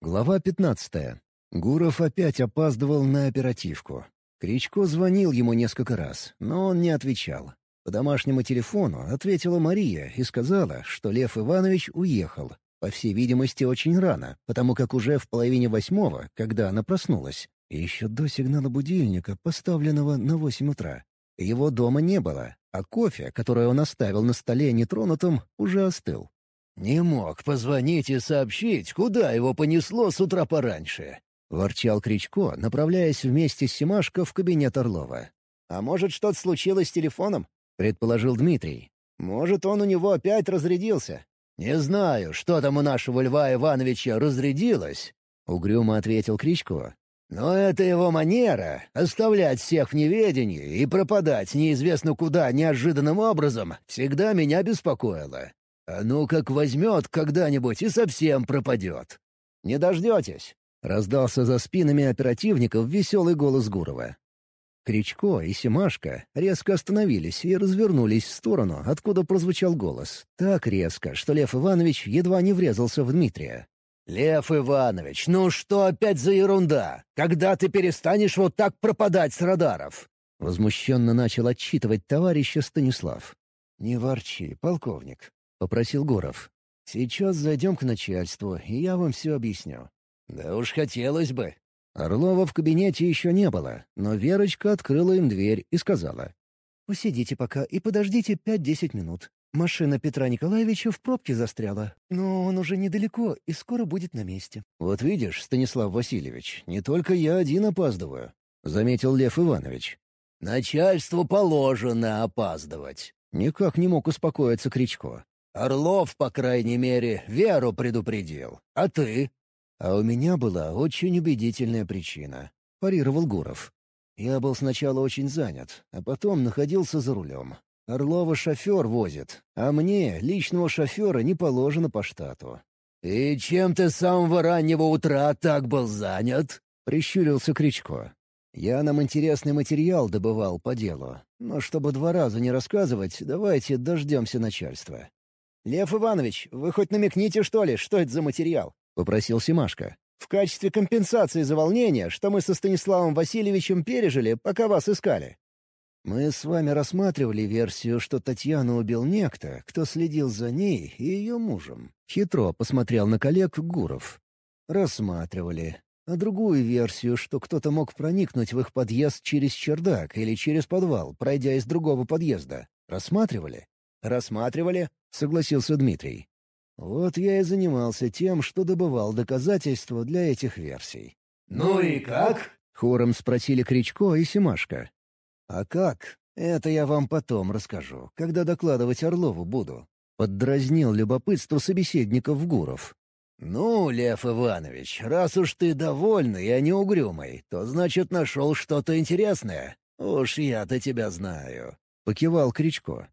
Глава 15. Гуров опять опаздывал на оперативку. Кричко звонил ему несколько раз, но он не отвечал. По домашнему телефону ответила Мария и сказала, что Лев Иванович уехал. По всей видимости, очень рано, потому как уже в половине восьмого, когда она проснулась, и еще до сигнала будильника, поставленного на восемь утра. Его дома не было, а кофе, который он оставил на столе нетронутым, уже остыл. «Не мог позвонить и сообщить, куда его понесло с утра пораньше», — ворчал Кричко, направляясь вместе с Семашко в кабинет Орлова. «А может, что-то случилось с телефоном?» — предположил Дмитрий. «Может, он у него опять разрядился?» «Не знаю, что там у нашего Льва Ивановича разрядилось», — угрюмо ответил Кричко. «Но это его манера — оставлять всех в неведении и пропадать неизвестно куда неожиданным образом — всегда меня беспокоило. А ну как возьмет когда-нибудь и совсем пропадет». «Не дождетесь», — раздался за спинами оперативников веселый голос Гурова. Кричко и Семашко резко остановились и развернулись в сторону, откуда прозвучал голос. Так резко, что Лев Иванович едва не врезался в Дмитрия. «Лев Иванович, ну что опять за ерунда? Когда ты перестанешь вот так пропадать с радаров?» Возмущенно начал отчитывать товарища Станислав. «Не ворчи, полковник», — попросил Гуров. «Сейчас зайдем к начальству, и я вам все объясню». «Да уж хотелось бы». Орлова в кабинете еще не было, но Верочка открыла им дверь и сказала. «Посидите пока и подождите пять-десять минут. Машина Петра Николаевича в пробке застряла, но он уже недалеко и скоро будет на месте». «Вот видишь, Станислав Васильевич, не только я один опаздываю», — заметил Лев Иванович. «Начальству положено опаздывать». Никак не мог успокоиться Кричко. Орлов, по крайней мере, Веру предупредил. А ты?» «А у меня была очень убедительная причина», — парировал Гуров. «Я был сначала очень занят, а потом находился за рулем. Орлова шофер возит, а мне, личного шофера, не положено по штату». «И чем ты с самого раннего утра так был занят?» — прищурился Кричко. «Я нам интересный материал добывал по делу, но чтобы два раза не рассказывать, давайте дождемся начальства. «Лев Иванович, вы хоть намекните, что ли, что это за материал?» — попросил Семашко. «В качестве компенсации за волнение, что мы со Станиславом Васильевичем пережили, пока вас искали». «Мы с вами рассматривали версию, что Татьяну убил некто, кто следил за ней и ее мужем». Хитро посмотрел на коллег Гуров. «Рассматривали. А другую версию, что кто-то мог проникнуть в их подъезд через чердак или через подвал, пройдя из другого подъезда. Рассматривали?» «Рассматривали», — согласился Дмитрий. «Вот я и занимался тем, что добывал доказательства для этих версий». «Ну и как?» — хором спросили Кричко и Семашко. «А как? Это я вам потом расскажу, когда докладывать Орлову буду». Поддразнил любопытство собеседников Гуров. «Ну, Лев Иванович, раз уж ты довольный, а не угрюмый, то значит нашел что-то интересное. Уж я-то тебя знаю», — покивал Кричко.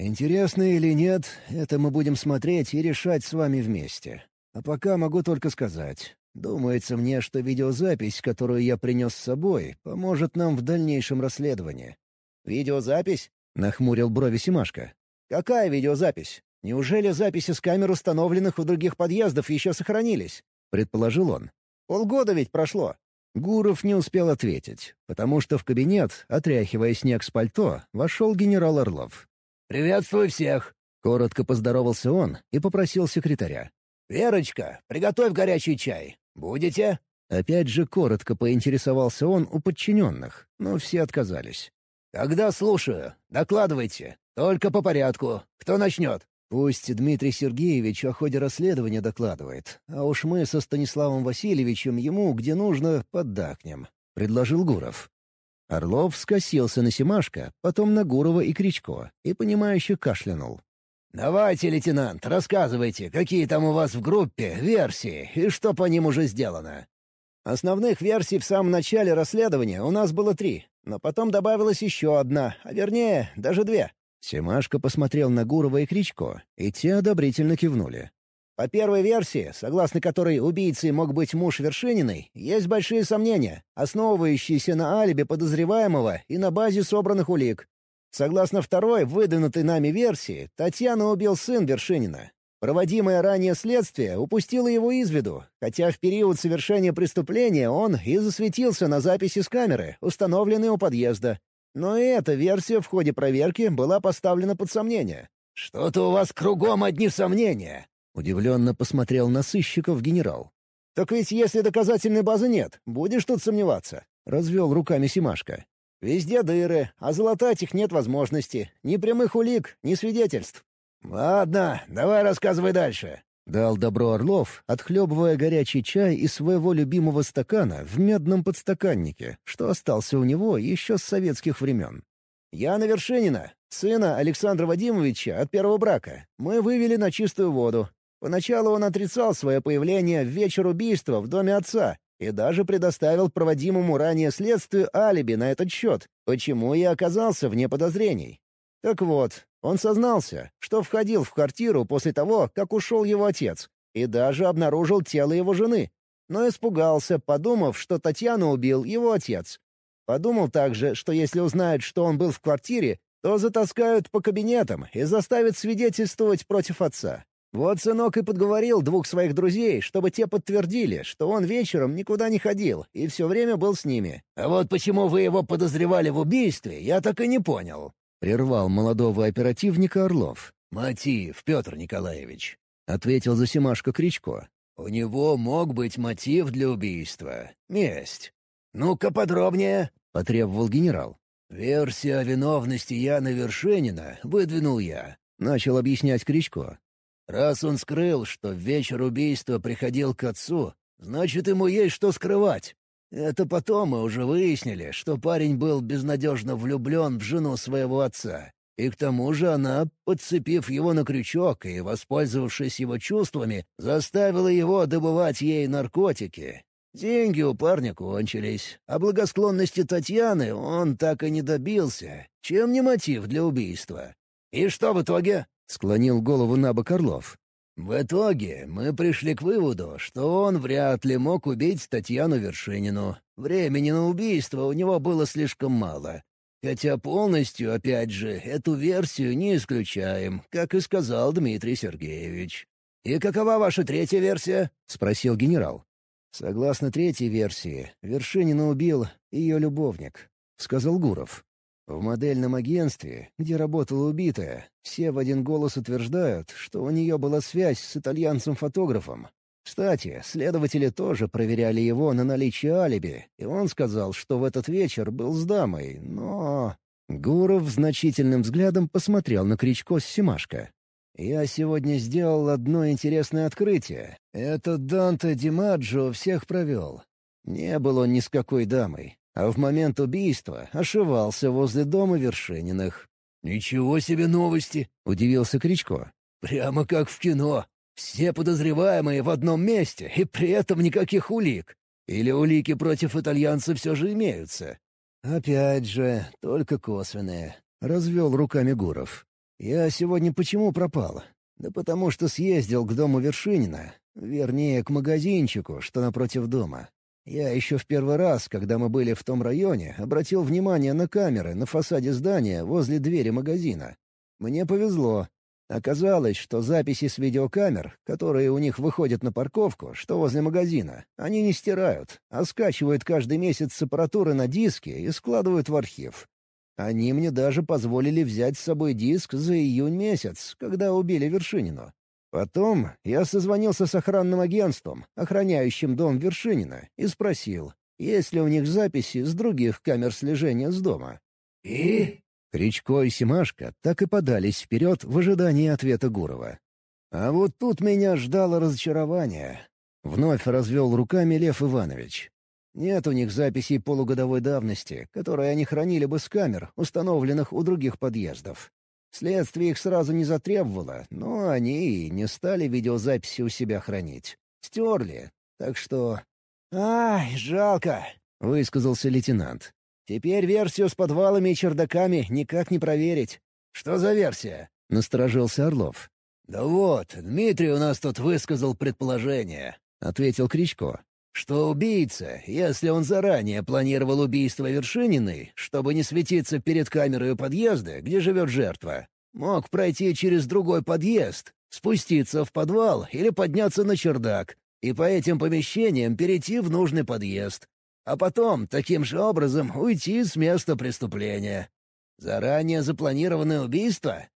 Интересно или нет, это мы будем смотреть и решать с вами вместе. А пока могу только сказать. Думается мне, что видеозапись, которую я принес с собой, поможет нам в дальнейшем расследовании. «Видеозапись?» — нахмурил брови Симашка. «Какая видеозапись? Неужели записи с камер, установленных у других подъездов, еще сохранились?» — предположил он. «Полгода ведь прошло». Гуров не успел ответить, потому что в кабинет, отряхивая снег с пальто, вошел генерал Орлов. «Приветствую всех!» — коротко поздоровался он и попросил секретаря. «Верочка, приготовь горячий чай. Будете?» Опять же коротко поинтересовался он у подчиненных, но все отказались. «Тогда слушаю. Докладывайте. Только по порядку. Кто начнет?» «Пусть Дмитрий Сергеевич о ходе расследования докладывает, а уж мы со Станиславом Васильевичем ему, где нужно, поддакнем», — предложил Гуров. Орлов скосился на Семашко, потом на Гурова и Кричко, и, понимающе кашлянул. «Давайте, лейтенант, рассказывайте, какие там у вас в группе версии и что по ним уже сделано». Основных версий в самом начале расследования у нас было три, но потом добавилась еще одна, а вернее, даже две. Семашко посмотрел на Гурова и Кричко, и те одобрительно кивнули. По первой версии, согласно которой убийцей мог быть муж Вершининой, есть большие сомнения, основывающиеся на алиби подозреваемого и на базе собранных улик. Согласно второй, выдвинутой нами версии, Татьяна убил сын Вершинина. Проводимое ранее следствие упустило его из виду, хотя в период совершения преступления он и засветился на записи с камеры, установленной у подъезда. Но и эта версия в ходе проверки была поставлена под сомнение. «Что-то у вас кругом одни сомнения», — удивленно посмотрел на сыщиков генерал. «Так ведь если доказательной базы нет, будешь тут сомневаться?» — развел руками Симашка. «Везде дыры, а залатать их нет возможности. Ни прямых улик, ни свидетельств. «Ладно, давай рассказывай дальше», — дал добро Орлов, отхлебывая горячий чай из своего любимого стакана в медном подстаканнике, что остался у него еще с советских времен. «Я на Вершинина, сына Александра Вадимовича от первого брака. Мы вывели на чистую воду. Поначалу он отрицал свое появление в вечер убийства в доме отца и даже предоставил проводимому ранее следствию алиби на этот счет, почему я оказался вне подозрений. Так вот, он сознался, что входил в квартиру после того, как ушел его отец, и даже обнаружил тело его жены. Но испугался, подумав, что Татьяну убил его отец. Подумал также, что если узнают, что он был в квартире, то затаскают по кабинетам и заставят свидетельствовать против отца. Вот сынок и подговорил двух своих друзей, чтобы те подтвердили, что он вечером никуда не ходил и все время был с ними. «А вот почему вы его подозревали в убийстве, я так и не понял», — прервал молодого оперативника Орлов. «Мотив, Петр Николаевич», — ответил за Семашко Кричко. «У него мог быть мотив для убийства. Месть. Ну-ка подробнее», — потребовал генерал. «Версия о виновности Яна Вершинина выдвинул я», — начал объяснять Кричко. «Раз он скрыл, что в вечер убийства приходил к отцу, значит, ему есть что скрывать. Это потом мы уже выяснили, что парень был безнадежно влюблен в жену своего отца. И к тому же она, подцепив его на крючок и воспользовавшись его чувствами, заставила его добывать ей наркотики. Деньги у парня кончились, а благосклонности Татьяны он так и не добился. Чем не мотив для убийства? «И что в итоге?» — склонил голову на бок Орлов. В итоге мы пришли к выводу, что он вряд ли мог убить Татьяну Вершинину. Времени на убийство у него было слишком мало. Хотя полностью, опять же, эту версию не исключаем, как и сказал Дмитрий Сергеевич. «И какова ваша третья версия?» — спросил генерал. «Согласно третьей версии, Вершинина убил ее любовник», — сказал Гуров. В модельном агентстве, где работала убитая, все в один голос утверждают, что у нее была связь с итальянцем-фотографом. Кстати, следователи тоже проверяли его на наличие алиби, и он сказал, что в этот вечер был с дамой, но... Гуров значительным взглядом посмотрел на Кричко с Симашко. «Я сегодня сделал одно интересное открытие. Этот Данте Димаджо всех провел. Не был он ни с какой дамой а в момент убийства ошивался возле дома Вершининых. «Ничего себе новости!» — удивился Кричко. «Прямо как в кино. Все подозреваемые в одном месте, и при этом никаких улик. Или улики против итальянца все же имеются?» «Опять же, только косвенные», — развел руками Гуров. «Я сегодня почему пропал? Да потому что съездил к дому Вершинина, вернее, к магазинчику, что напротив дома. Я еще в первый раз, когда мы были в том районе, обратил внимание на камеры на фасаде здания возле двери магазина. Мне повезло. Оказалось, что записи с видеокамер, которые у них выходят на парковку, что возле магазина, они не стирают, а скачивают каждый месяц с аппаратуры на диски и складывают в архив. Они мне даже позволили взять с собой диск за июнь месяц, когда убили Вершинину. Потом я созвонился с охранным агентством, охраняющим дом Вершинина, и спросил, есть ли у них записи с других камер слежения с дома. «И?» Кричко и Семашко так и подались вперед в ожидании ответа Гурова. А вот тут меня ждало разочарование. Вновь развел руками Лев Иванович. Нет у них записей полугодовой давности, которые они хранили бы с камер, установленных у других подъездов. Следствие их сразу не затребовало, но они не стали видеозаписи у себя хранить. Стерли. Так что... «Ай, жалко», — высказался лейтенант. «Теперь версию с подвалами и чердаками никак не проверить». «Что за версия?» — насторожился Орлов. «Да вот, Дмитрий у нас тут высказал предположение», — ответил Кричко что убийца, если он заранее планировал убийство Вершининой, чтобы не светиться перед камерой у подъезда, где живет жертва, мог пройти через другой подъезд, спуститься в подвал или подняться на чердак, и по этим помещениям перейти в нужный подъезд, а потом таким же образом уйти с места преступления. Заранее запланированное убийство?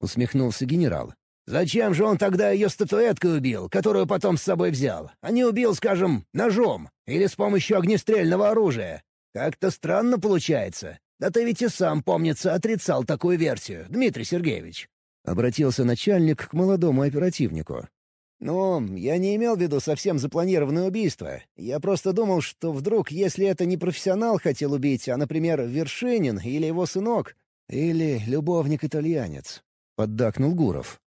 Усмехнулся генерал. «Зачем же он тогда ее статуэткой убил, которую потом с собой взял, а не убил, скажем, ножом или с помощью огнестрельного оружия? Как-то странно получается. Да ты ведь и сам, помнится, отрицал такую версию, Дмитрий Сергеевич». Обратился начальник к молодому оперативнику. «Ну, я не имел в виду совсем запланированное убийство. Я просто думал, что вдруг, если это не профессионал хотел убить, а, например, Вершинин или его сынок, или любовник-итальянец», — поддакнул Гуров.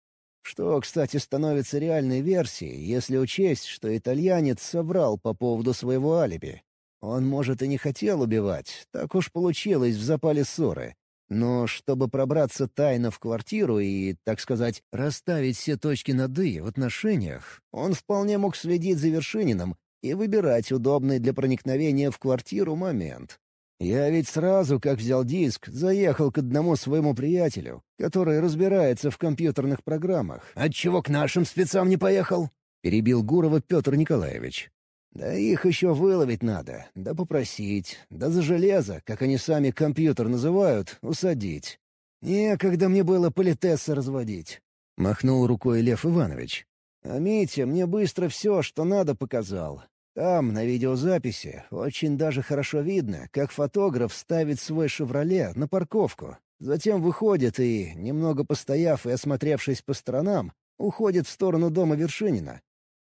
Что, кстати, становится реальной версией, если учесть, что итальянец соврал по поводу своего алиби. Он, может, и не хотел убивать, так уж получилось в запале ссоры. Но чтобы пробраться тайно в квартиру и, так сказать, расставить все точки над «и» в отношениях, он вполне мог следить за Вершининым и выбирать удобный для проникновения в квартиру момент. Я ведь сразу, как взял диск, заехал к одному своему приятелю, который разбирается в компьютерных программах. «Отчего к нашим спецам не поехал?» — перебил Гурова Петр Николаевич. Да их еще выловить надо, да попросить, да за железо, как они сами компьютер называют, усадить. Некогда мне было политесса разводить. Махнул рукой Лев Иванович. А Митя мне быстро все, что надо, показал. Там, на видеозаписи, очень даже хорошо видно, как фотограф ставит свой «Шевроле» на парковку. Затем выходит и, немного постояв и осмотревшись по сторонам, уходит в сторону дома Вершинина.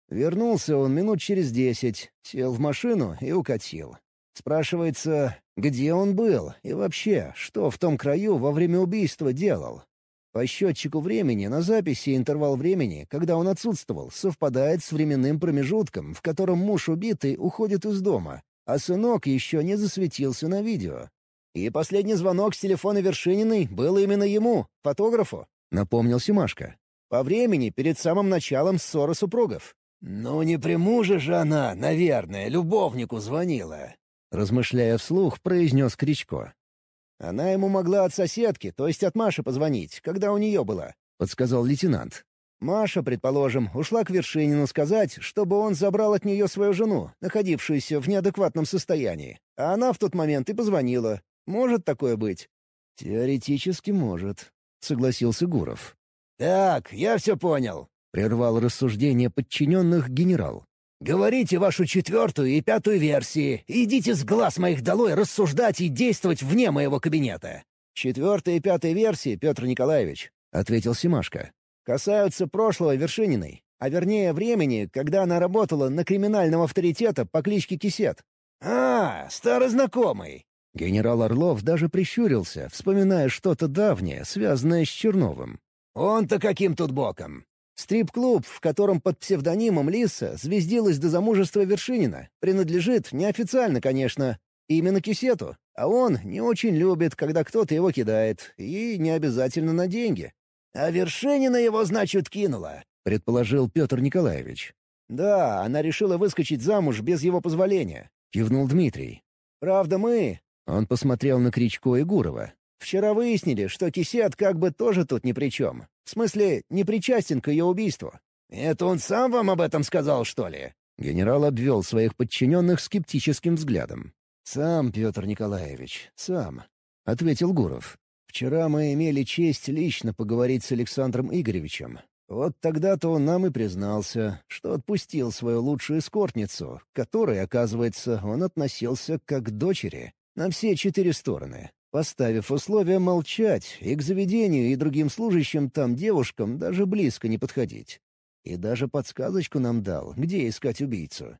Вернулся он минут через десять, сел в машину и укатил. Спрашивается, где он был и вообще, что в том краю во время убийства делал. По счетчику времени на записи интервал времени, когда он отсутствовал, совпадает с временным промежутком, в котором муж убитый уходит из дома, а сынок еще не засветился на видео. И последний звонок с телефона Вершининой был именно ему, фотографу, — напомнил Симашко. По времени перед самым началом ссоры супругов. «Ну не при муже же она, наверное, любовнику звонила», — размышляя вслух, произнес Кричко. «Она ему могла от соседки, то есть от Маши позвонить, когда у нее была», — подсказал лейтенант. Маша, предположим, ушла к Вершинину сказать, чтобы он забрал от нее свою жену, находившуюся в неадекватном состоянии. А она в тот момент и позвонила. Может такое быть? «Теоретически может», — согласился Гуров. «Так, я все понял прервал рассуждение подчиненных генерал. «Говорите вашу четвертую и пятую версии. Идите с глаз моих долой рассуждать и действовать вне моего кабинета». «Четвертая и пятая версии, Петр Николаевич», — ответил Симашко. «Касаются прошлого Вершининой, а вернее времени, когда она работала на криминального авторитета по кличке Кисет». «А, старый знакомый». Генерал Орлов даже прищурился, вспоминая что-то давнее, связанное с Черновым. «Он-то каким тут боком?» Стрип-клуб, в котором под псевдонимом Лиса звездилась до замужества Вершинина, принадлежит, неофициально, конечно, именно Кисету, а он не очень любит, когда кто-то его кидает, и не обязательно на деньги. «А Вершинина его, значит, кинула», — предположил Петр Николаевич. «Да, она решила выскочить замуж без его позволения», — кивнул Дмитрий. «Правда, мы...» Он посмотрел на Кричко и Гурова. «Вчера выяснили, что Кисет как бы тоже тут ни при чем. В смысле, не причастен к ее убийству. Это он сам вам об этом сказал, что ли?» Генерал обвел своих подчиненных скептическим взглядом. «Сам, Петр Николаевич, сам», — ответил Гуров. «Вчера мы имели честь лично поговорить с Александром Игоревичем. Вот тогда-то он нам и признался, что отпустил свою лучшую эскортницу, к которой, оказывается, он относился как к дочери, на все четыре стороны поставив условие молчать и к заведению и другим служащим там девушкам даже близко не подходить. И даже подсказочку нам дал, где искать убийцу.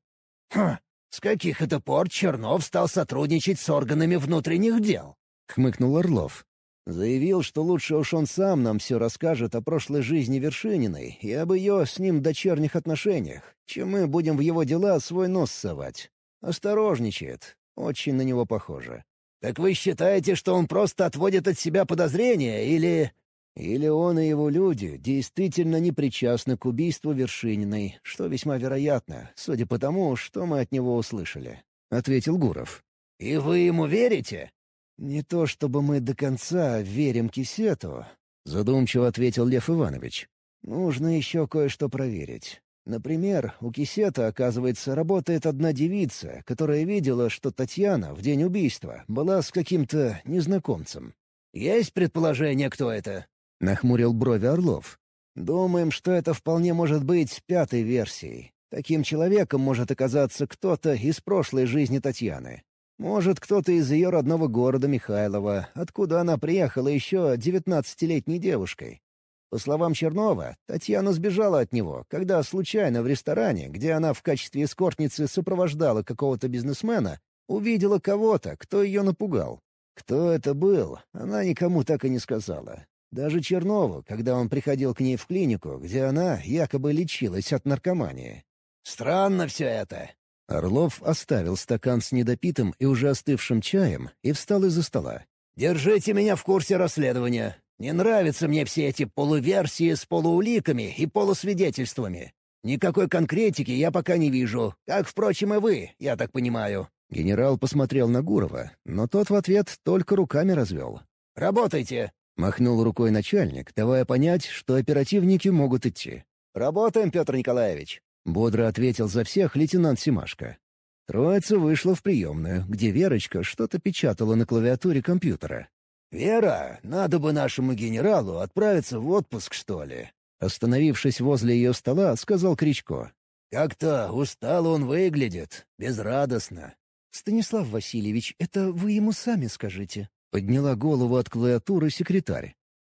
«Хм, с каких это пор Чернов стал сотрудничать с органами внутренних дел?» — хмыкнул Орлов. Заявил, что лучше уж он сам нам все расскажет о прошлой жизни Вершининой и об ее с ним дочерних отношениях, чем мы будем в его дела свой нос совать. Осторожничает. Очень на него похоже. «Так вы считаете, что он просто отводит от себя подозрения, или...» «Или он и его люди действительно не причастны к убийству Вершининой, что весьма вероятно, судя по тому, что мы от него услышали», — ответил Гуров. «И вы ему верите?» «Не то чтобы мы до конца верим Кисету», — задумчиво ответил Лев Иванович. Нужно еще кое-что проверить. Например, у Кисета, оказывается, работает одна девица, которая видела, что Татьяна в день убийства была с каким-то незнакомцем. «Есть предположение, кто это?» — нахмурил брови Орлов. «Думаем, что это вполне может быть пятой версией. Таким человеком может оказаться кто-то из прошлой жизни Татьяны. Может, кто-то из ее родного города Михайлова, откуда она приехала еще девятнадцатилетней девушкой. По словам Чернова, Татьяна сбежала от него, когда случайно в ресторане, где она в качестве эскортницы сопровождала какого-то бизнесмена, увидела кого-то, кто ее напугал. Кто это был, она никому так и не сказала. Даже Чернову, когда он приходил к ней в клинику, где она якобы лечилась от наркомании. «Странно все это», Орлов оставил стакан с недопитым и уже остывшим чаем и встал из-за стола. «Держите меня в курсе расследования. Не нравятся мне все эти полуверсии с полууликами и полусвидетельствами. Никакой конкретики я пока не вижу, как, впрочем, и вы, я так понимаю». Генерал посмотрел на Гурова, но тот в ответ только руками развел. «Работайте!» — махнул рукой начальник, давая понять, что оперативники могут идти. «Работаем, Петр Николаевич!» — бодро ответил за всех лейтенант Семашко. Троица вышла в приемную, где Верочка что-то печатала на клавиатуре компьютера. «Вера, надо бы нашему генералу отправиться в отпуск, что ли?» Остановившись возле ее стола, сказал Кричко. «Как-то устал он выглядит, безрадостно». «Станислав Васильевич, это вы ему сами скажите», — подняла голову от клавиатуры секретарь.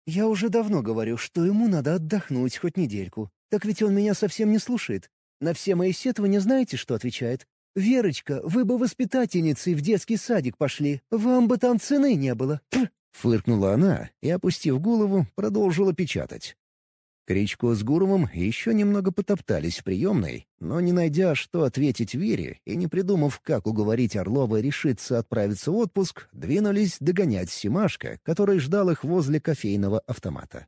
«Я уже давно говорю, что ему надо отдохнуть хоть недельку. Так ведь он меня совсем не слушает. На все мои сетования знаете, что отвечает? «Верочка, вы бы воспитательницей в детский садик пошли. Вам бы там цены не было». Фыркнула она и, опустив голову, продолжила печатать. Кричко с Гуровым еще немного потоптались в приемной, но не найдя, что ответить Вере и не придумав, как уговорить Орлова решиться отправиться в отпуск, двинулись догонять Симашка, который ждал их возле кофейного автомата.